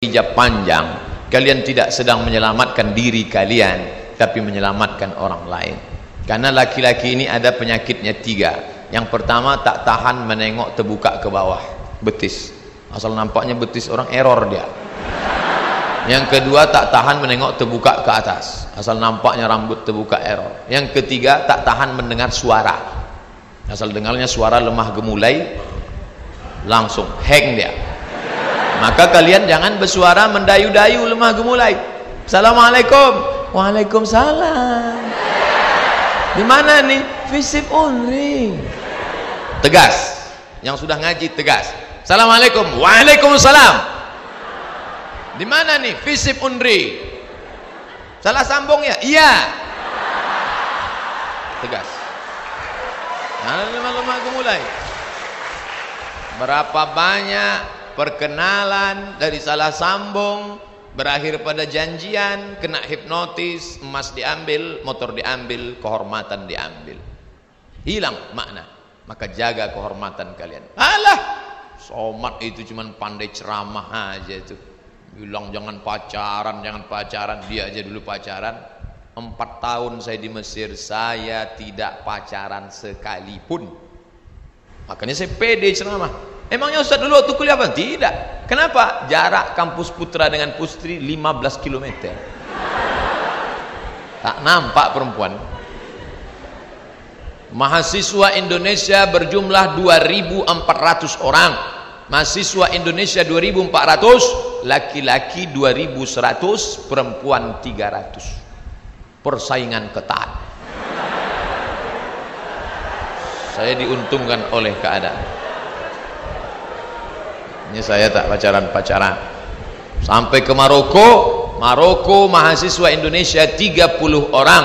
hijab panjang kalian tidak sedang menyelamatkan diri kalian tapi menyelamatkan orang lain. Karena laki-laki ini ada penyakitnya tiga. Yang pertama tak tahan menengok terbuka ke bawah. Betis. Asal nampaknya betis orang error dia. Yang kedua tak tahan menengok terbuka ke atas. Asal nampaknya rambut terbuka error. Yang ketiga tak tahan mendengar suara. Asal dengarnya suara lemah gemulai langsung hang dia maka kalian jangan bersuara mendayu-dayu lemah gemulai. Assalamualaikum. Waalaikumsalam. Di mana nih visip unri. Tegas. Yang sudah ngaji tegas. Assalamualaikum. Waalaikumsalam. Di mana nih visip unri. Salah sambung ya? Iya. Tegas. Nah lemah-lemah gemulai. Berapa banyak perkenalan dari salah sambung berakhir pada janjian kena hipnotis emas diambil motor diambil kehormatan diambil. Hilang makna. Maka jaga kehormatan kalian. Alah! Somat itu cuman pandai ceramah aja itu. Bilang jangan pacaran jangan pacaran. Dia aja dulu pacaran. Empat tahun saya di Mesir saya tidak pacaran sekalipun. Makanya saya pede ceramah Emangnya Ustaz dulu waktu kuliah apa? Tidak. Kenapa? Jarak kampus putra dengan putri 15 km. Tak nampak perempuan. Mahasiswa Indonesia berjumlah 2.400 orang. Mahasiswa Indonesia 2.400, laki-laki 2.100, perempuan 300. Persaingan ketat. Saya diuntungkan oleh keadaan ini saya tak pacaran-pacaran. Sampai ke Maroko Maroko mahasiswa Indonesia 30 orang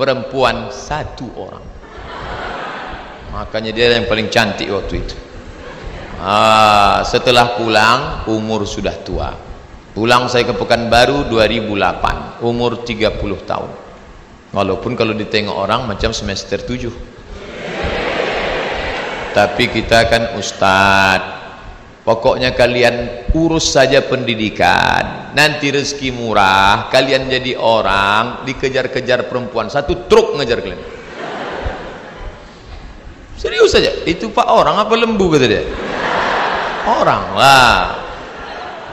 perempuan satu orang. Makanya dia yang paling cantik waktu itu. Ah, setelah pulang umur sudah tua. Pulang saya ke Pekanbaru 2008 umur 30 tahun. Walaupun kalau ditengok orang macam semester 7 tapi kita kan ustadz Pokoknya kalian urus saja pendidikan. Nanti rezeki murah, kalian jadi orang dikejar-kejar perempuan satu truk ngejar kalian. Serius saja. Itu Pak orang apa lembu kata dia? Orang lah.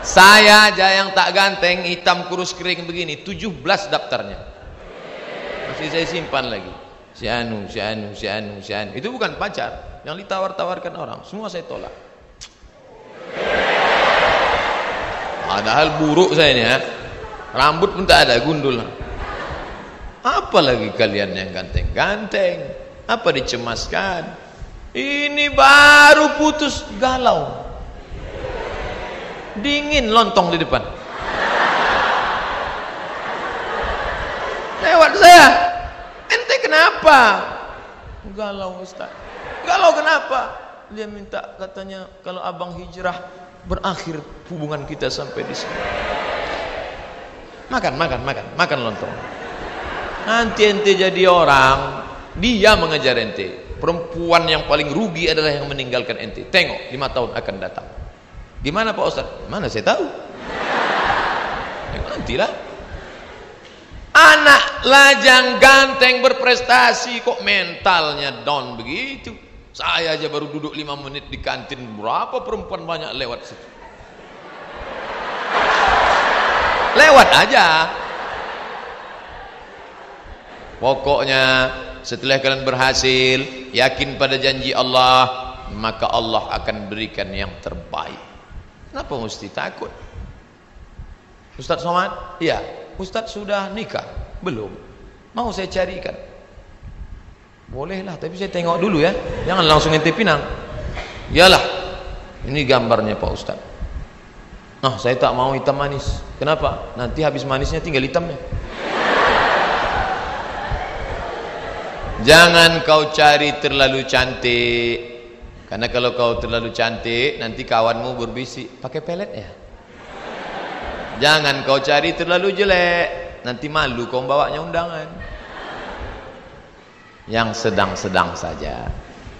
Saya aja yang tak ganteng, hitam kurus kering begini, 17 daftarnya. Masih saya simpan lagi. Si Anu, si Anu, si Anu, si Anu. Itu bukan pacar, yang ditawar-tawarkan orang. Semua saya tolak. Padahal buruk saya ini ya. Rambut pun tak ada, gundul. Apa lagi kalian yang ganteng-ganteng? Apa dicemaskan? Ini baru putus galau. Dingin lontong di depan. Lewat saya. Ente kenapa? Galau Ustaz. Galau kenapa? Dia minta katanya kalau abang hijrah berakhir hubungan kita sampai di sini. Makan, makan, makan, makan lontong. Nanti ente jadi orang, dia mengejar ente. Perempuan yang paling rugi adalah yang meninggalkan ente. Tengok, lima tahun akan datang. Gimana Pak Ustaz? Mana saya tahu. Ya, nantilah. Anak lajang ganteng berprestasi kok mentalnya down begitu. Saya aja baru duduk lima menit di kantin, berapa perempuan banyak lewat situ. Lewat aja. Pokoknya setelah kalian berhasil, yakin pada janji Allah, maka Allah akan berikan yang terbaik. Kenapa mesti takut? Ustaz Somad? Iya. Ustaz sudah nikah? Belum. Mau saya carikan. Bolehlah, tapi saya tengok dulu ya. Jangan langsung ente pinang. Iyalah. Ini gambarnya Pak Ustaz. Nah, saya tak mau hitam manis. Kenapa? Nanti habis manisnya tinggal hitamnya. Jangan kau cari terlalu cantik. Karena kalau kau terlalu cantik, nanti kawanmu berbisik, pakai pelet ya. Jangan kau cari terlalu jelek, nanti malu kau bawanya undangan yang sedang-sedang saja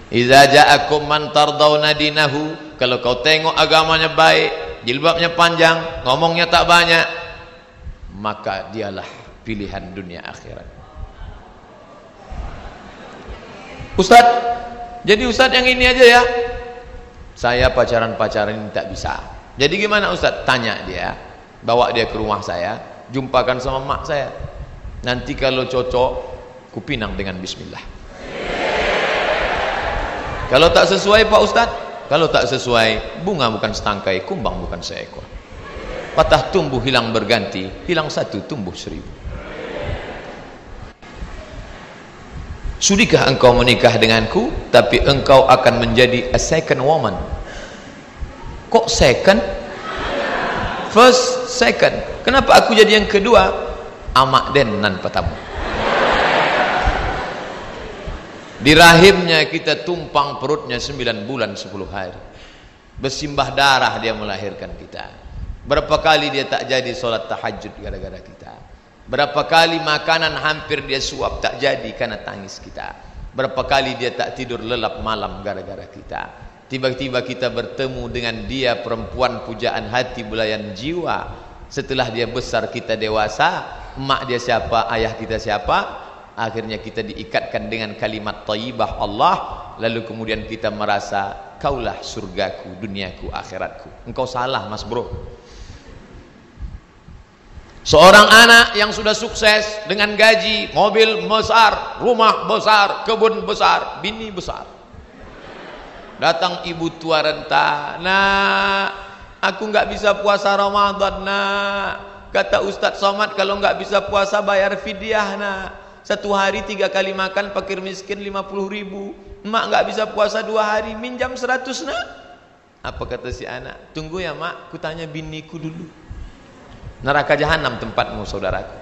Iza ja'akum man tardawna dinahu kalau kau tengok agamanya baik jilbabnya panjang, ngomongnya tak banyak, maka dialah pilihan dunia akhirat. Ustaz, jadi Ustaz yang ini aja ya. Saya pacaran-pacaran ini tak bisa. Jadi gimana Ustaz? Tanya dia. Bawa dia ke rumah saya, jumpakan sama mak saya. Nanti kalau cocok, kupinang dengan bismillah. Kalau tak sesuai Pak Ustaz, kalau tak sesuai, bunga bukan setangkai, kumbang bukan seekor. Patah tumbuh hilang berganti, hilang satu tumbuh seribu. Sudikah engkau menikah denganku Tapi engkau akan menjadi a second woman Kok second? First, second Kenapa aku jadi yang kedua? Amak den nan patamu Di rahimnya kita tumpang perutnya 9 bulan 10 hari Bersimbah darah dia melahirkan kita Berapa kali dia tak jadi solat tahajud gara-gara kita Berapa kali makanan hampir dia suap tak jadi karena tangis kita. Berapa kali dia tak tidur lelap malam gara-gara kita. Tiba-tiba kita bertemu dengan dia perempuan pujaan hati belayan jiwa. Setelah dia besar kita dewasa, emak dia siapa, ayah kita siapa? Akhirnya kita diikatkan dengan kalimat taibah Allah. Lalu kemudian kita merasa, kaulah surgaku, duniaku, akhiratku. Engkau salah mas bro. Seorang anak yang sudah sukses dengan gaji, mobil besar, rumah besar, kebun besar, bini besar. Datang ibu tua renta, nah aku nggak bisa puasa Ramadan nah. Kata Ustadz Somad kalau nggak bisa puasa bayar fidyah nah. Satu hari tiga kali makan pakir miskin lima puluh ribu. Mak nggak bisa puasa dua hari minjam seratus nah. Apa kata si anak? Tunggu ya mak, kutanya biniku dulu. Neraka jahanam tempatmu saudaraku.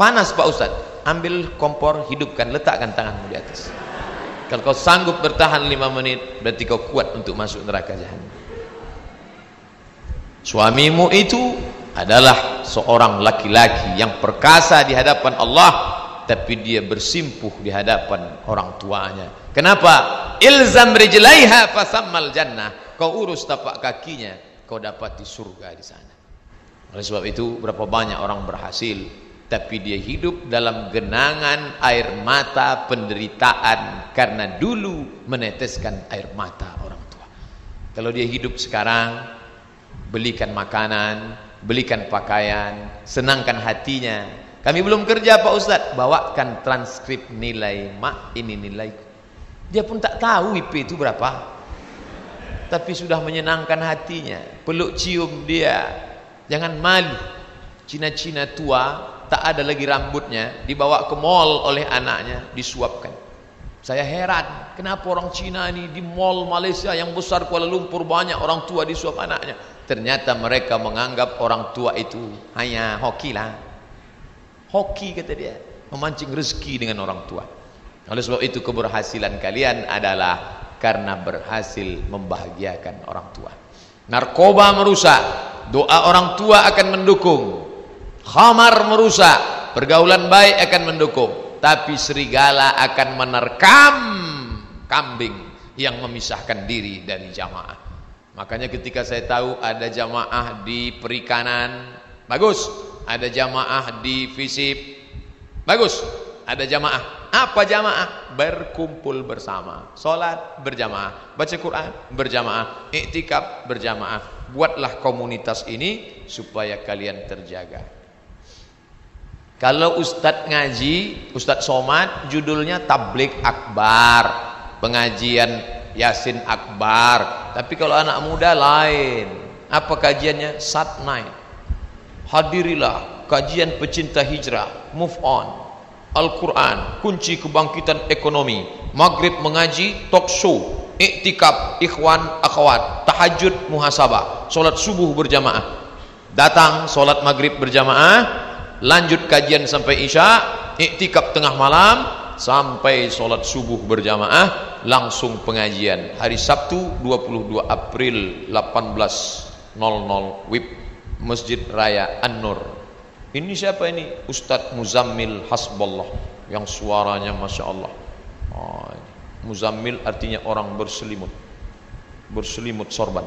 Panas Pak Ustaz. Ambil kompor, hidupkan, letakkan tanganmu di atas. Kalau kau sanggup bertahan lima menit, berarti kau kuat untuk masuk neraka jahanam. Suamimu itu adalah seorang laki-laki yang perkasa di hadapan Allah tapi dia bersimpuh di hadapan orang tuanya. Kenapa? Ilzam rijlaiha fasammal jannah. Kau urus tapak kakinya, kau dapat di surga di sana. Oleh sebab itu berapa banyak orang berhasil tapi dia hidup dalam genangan air mata penderitaan karena dulu meneteskan air mata orang tua. Kalau dia hidup sekarang belikan makanan, belikan pakaian, senangkan hatinya. Kami belum kerja Pak Ustaz, bawakan transkrip nilai mak ini nilaiku. Dia pun tak tahu IP itu berapa. Tapi sudah menyenangkan hatinya, peluk cium dia, Jangan malu. Cina-cina tua tak ada lagi rambutnya dibawa ke mall oleh anaknya disuapkan. Saya heran kenapa orang Cina ini di mall Malaysia yang besar Kuala Lumpur banyak orang tua disuap anaknya. Ternyata mereka menganggap orang tua itu hanya hoki lah. Hoki kata dia, memancing rezeki dengan orang tua. Oleh sebab itu keberhasilan kalian adalah karena berhasil membahagiakan orang tua. Narkoba merusak, doa orang tua akan mendukung. Khamar merusak, pergaulan baik akan mendukung. Tapi serigala akan menerkam kambing yang memisahkan diri dari jamaah. Makanya ketika saya tahu ada jamaah di perikanan, bagus. Ada jamaah di fisip, bagus. Ada jamaah apa jamaah? Berkumpul bersama. Salat berjamaah, baca Quran berjamaah, iktikaf berjamaah. Buatlah komunitas ini supaya kalian terjaga. Kalau ustadz ngaji, ustadz somad, judulnya tablik akbar, pengajian yasin akbar. Tapi kalau anak muda lain, apa kajiannya? Sat night. Hadirilah kajian pecinta hijrah, move on. Al-Quran kunci kebangkitan ekonomi. Maghrib mengaji talk show. Iktikaf ikhwan akhwat. Tahajud muhasabah. Solat subuh berjamaah. Datang solat maghrib berjamaah. Lanjut kajian sampai isya. Iktikaf tengah malam sampai solat subuh berjamaah langsung pengajian hari Sabtu 22 April 18.00 WIB Masjid Raya An-Nur ini siapa ini? Ustadz Muzammil Hasballah yang suaranya Masya Allah. Oh, Muzammil artinya orang berselimut. Berselimut sorban.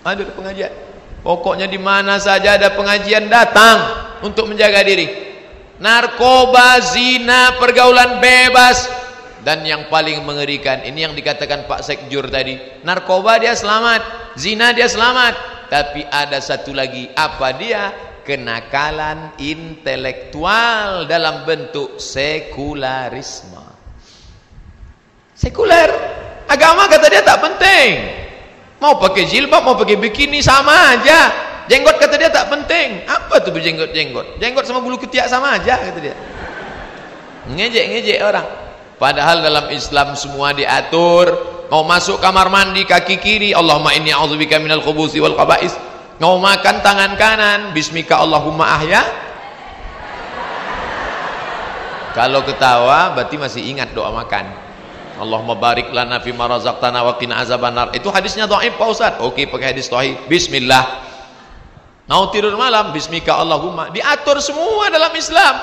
Ada pengajian. Pokoknya di mana saja ada pengajian datang untuk menjaga diri. Narkoba, zina, pergaulan bebas dan yang paling mengerikan ini yang dikatakan Pak Sekjur tadi. Narkoba dia selamat, zina dia selamat, tapi ada satu lagi apa dia? Kenakalan intelektual dalam bentuk sekularisme. Sekuler. Agama kata dia tak penting. Mau pakai jilbab, mau pakai bikini sama aja. Jenggot kata dia tak penting. Apa tuh berjenggot-jenggot? Jenggot sama bulu ketiak sama aja kata dia. Ngejek-ngejek orang. Padahal dalam Islam semua diatur. Mau masuk kamar mandi kaki kiri, Allahumma inni a'udzubika minal khubuthi wal qaba'is. Mau makan tangan kanan, bismika Allahumma ahya. Kalau ketawa berarti masih ingat doa makan. Allahumma barik lana fi ma razaqtana wa qina azabannar. Itu hadisnya dhaif Pak Ustaz. Oke, pakai hadis sahih. Bismillah. Mau tidur malam, bismika Allahumma. Diatur semua dalam Islam.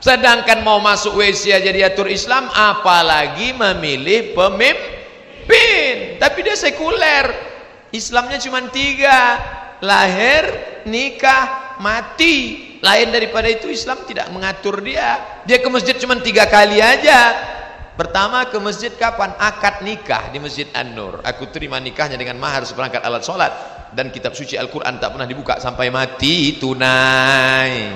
Sedangkan mau masuk WC aja diatur Islam, apalagi memilih pemimpin. Tapi dia sekuler. Islamnya cuma tiga. Lahir, nikah, mati. Lain daripada itu Islam tidak mengatur dia. Dia ke masjid cuma tiga kali aja Pertama ke masjid kapan? Akad nikah di Masjid An-Nur. Aku terima nikahnya dengan mahar seperangkat alat solat dan kitab suci Al-Quran tak pernah dibuka sampai mati tunai.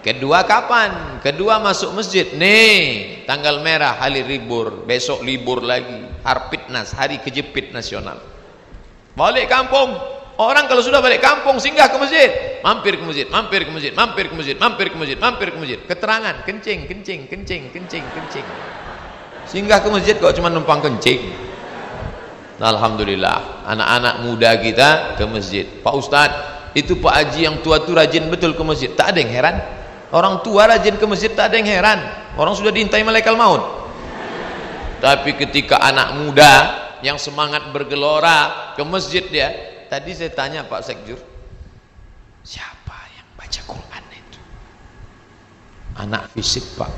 Kedua kapan? Kedua masuk masjid. Nih, tanggal merah hari libur, besok libur lagi. Harpitnas, hari kejepit nasional. Balik kampung, Orang kalau sudah balik kampung singgah ke masjid, mampir ke masjid, mampir ke masjid, mampir ke masjid, mampir ke masjid, mampir ke masjid. Keterangan, kencing, kencing, kencing, kencing, kencing. Singgah ke masjid kok cuma numpang kencing. Alhamdulillah, anak-anak muda kita ke masjid. Pak Ustadz, itu Pak Haji yang tua tu rajin betul ke masjid. Tak ada yang heran. Orang tua rajin ke masjid tak ada yang heran. Orang sudah diintai malaikat maut. Tapi ketika anak muda yang semangat bergelora ke masjid dia Tadi saya tanya Pak Sekjur, siapa yang baca Quran itu? Anak fisik Pak.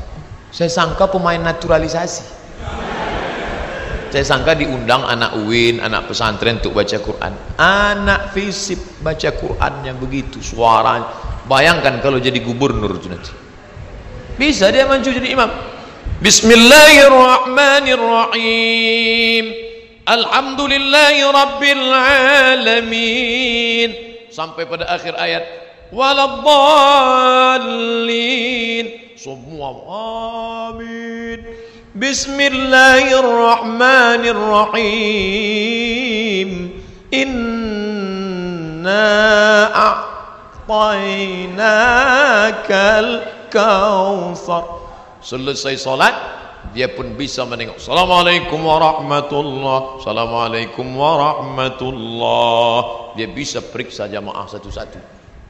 Saya sangka pemain naturalisasi. Saya sangka diundang anak UIN, anak pesantren untuk baca Quran. Anak fisik baca Quran yang begitu suaranya. Bayangkan kalau jadi gubernur itu nanti. Bisa dia maju jadi imam. Bismillahirrahmanirrahim. Alhamdulillahi Rabbil Alamin Sampai pada akhir ayat Waladdallin Semua Amin Bismillahirrahmanirrahim Inna a'tainakal kawthar Selesai salat dia pun bisa menengok. Assalamualaikum warahmatullahi Assalamualaikum warahmatullahi dia bisa periksa jamaah satu-satu.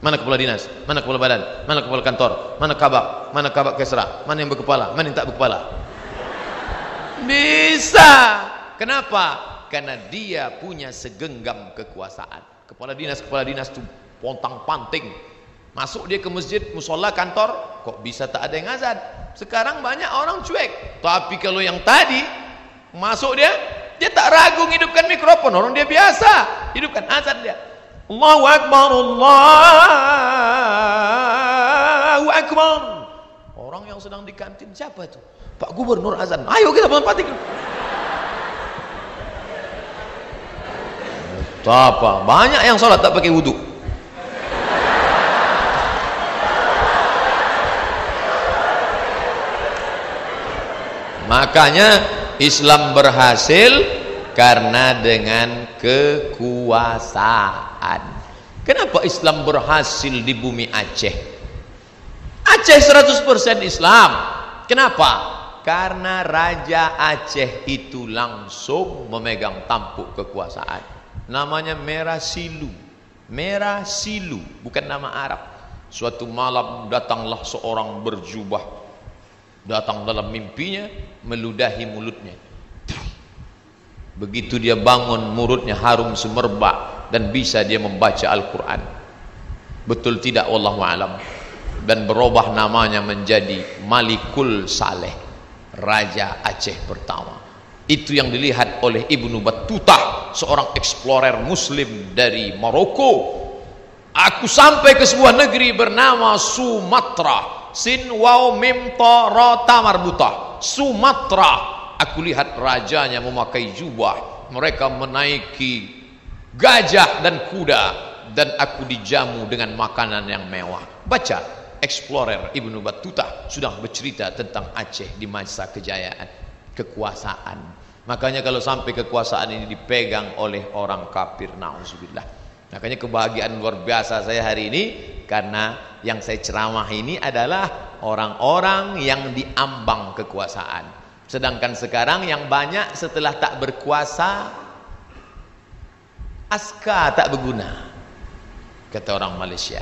Mana kepala dinas? Mana kepala badan? Mana kepala kantor? Mana kabak mana kabak kesra? Mana yang berkepala? Mana yang tak berkepala? Bisa. Kenapa? Karena dia punya segenggam kekuasaan. Kepala dinas kepala dinas itu pontang panting masuk dia ke masjid musola kantor kok bisa tak ada yang azan sekarang banyak orang cuek. Tapi kalau yang tadi masuk dia, dia tak ragu hidupkan mikrofon. Orang dia biasa hidupkan azan dia. Allahu Akbar, Allahu Akbar. Orang yang sedang di kantin siapa itu? Pak Gubernur azan. Ayo kita menempatin. Apa? Banyak yang sholat tak pakai wudhu. Makanya Islam berhasil karena dengan kekuasaan. Kenapa Islam berhasil di bumi Aceh? Aceh 100% Islam. Kenapa? Karena Raja Aceh itu langsung memegang tampuk kekuasaan. Namanya Merah Silu. Merah Silu bukan nama Arab. Suatu malam datanglah seorang berjubah datang dalam mimpinya meludahi mulutnya. Begitu dia bangun mulutnya harum semerbak dan bisa dia membaca Al-Quran. Betul tidak Allah alam? Dan berubah namanya menjadi Malikul Saleh Raja Aceh pertama. Itu yang dilihat oleh Ibnu Battuta seorang explorer muslim dari Maroko. Aku sampai ke sebuah negeri bernama Sumatra sin waw mim ta ra ta marbuta. Sumatra. Aku lihat rajanya memakai jubah. Mereka menaiki gajah dan kuda. Dan aku dijamu dengan makanan yang mewah. Baca explorer Ibnu Battuta sudah bercerita tentang Aceh di masa kejayaan. Kekuasaan. Makanya kalau sampai kekuasaan ini dipegang oleh orang kafir na'udzubillah. Makanya kebahagiaan luar biasa saya hari ini karena yang saya ceramah ini adalah orang-orang yang diambang kekuasaan. Sedangkan sekarang yang banyak setelah tak berkuasa aska tak berguna. Kata orang Malaysia.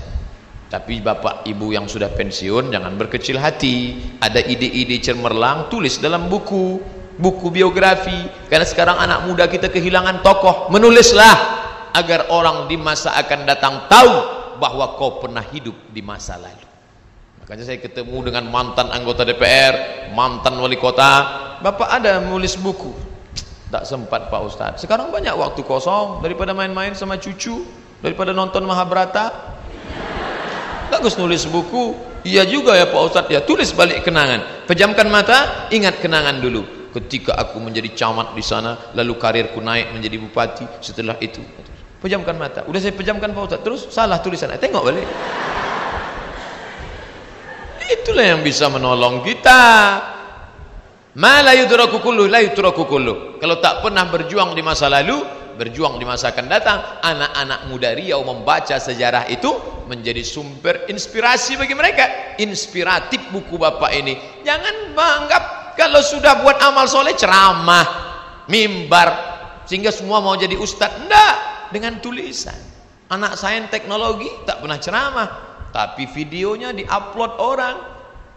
Tapi bapak ibu yang sudah pensiun jangan berkecil hati. Ada ide-ide cemerlang tulis dalam buku, buku biografi. Karena sekarang anak muda kita kehilangan tokoh, menulislah agar orang di masa akan datang tahu bahwa kau pernah hidup di masa lalu. Makanya saya ketemu dengan mantan anggota DPR mantan wali kota. Bapak ada menulis buku? Tak sempat Pak Ustadz. Sekarang banyak waktu kosong. Daripada main-main sama cucu daripada nonton Mahabharata. Bagus nulis buku. Iya juga ya Pak Ustadz. Ya tulis balik kenangan. Pejamkan mata ingat kenangan dulu. Ketika aku menjadi camat di sana lalu karirku naik menjadi bupati setelah itu Pejamkan mata. Udah saya pejamkan Pak Ustaz. Terus salah tulisan. Eh, tengok balik. Itulah yang bisa menolong kita. Ma la yudraku kullu la yudraku kullu. Kalau tak pernah berjuang di masa lalu, berjuang di masa akan datang, anak-anak muda Riau membaca sejarah itu menjadi sumber inspirasi bagi mereka. Inspiratif buku Bapak ini. Jangan menganggap kalau sudah buat amal soleh ceramah, mimbar sehingga semua mau jadi ustaz. Enggak dengan tulisan. Anak sains teknologi tak pernah ceramah. Tapi videonya diupload orang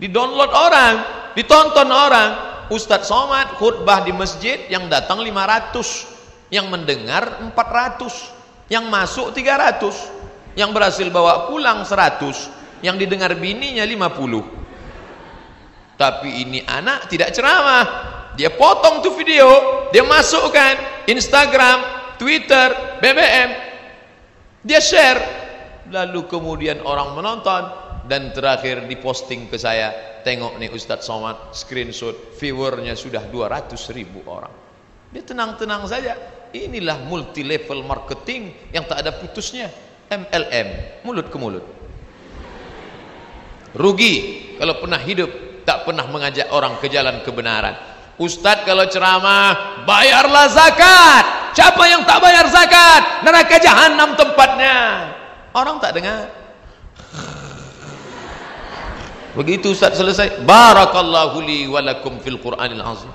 didownload orang ditonton orang. Ustadz Somad khutbah di masjid yang datang 500 yang mendengar 400 yang masuk 300 yang berhasil bawa pulang 100 yang didengar bininya 50 tapi ini anak tidak ceramah. Dia potong tuh video dia masukkan Instagram Twitter, BBM dia share. Lalu kemudian orang menonton. Dan terakhir diposting ke saya. Tengok nih Ustadz Somad screenshot viewernya sudah 200 ribu orang. Dia tenang-tenang saja. Inilah multi level marketing yang tak ada putusnya. MLM mulut ke mulut. Rugi kalau pernah hidup tak pernah mengajak orang ke jalan kebenaran. Ustadz kalau ceramah bayarlah zakat siapa yang tak bayar zakat? Neraka jahanam tempatnya. Orang tak dengar. Begitu Ustadz selesai. Barakallahu li walakum fil quranil azim.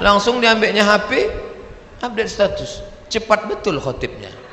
Langsung diambilnya HP update status. Cepat betul khotibnya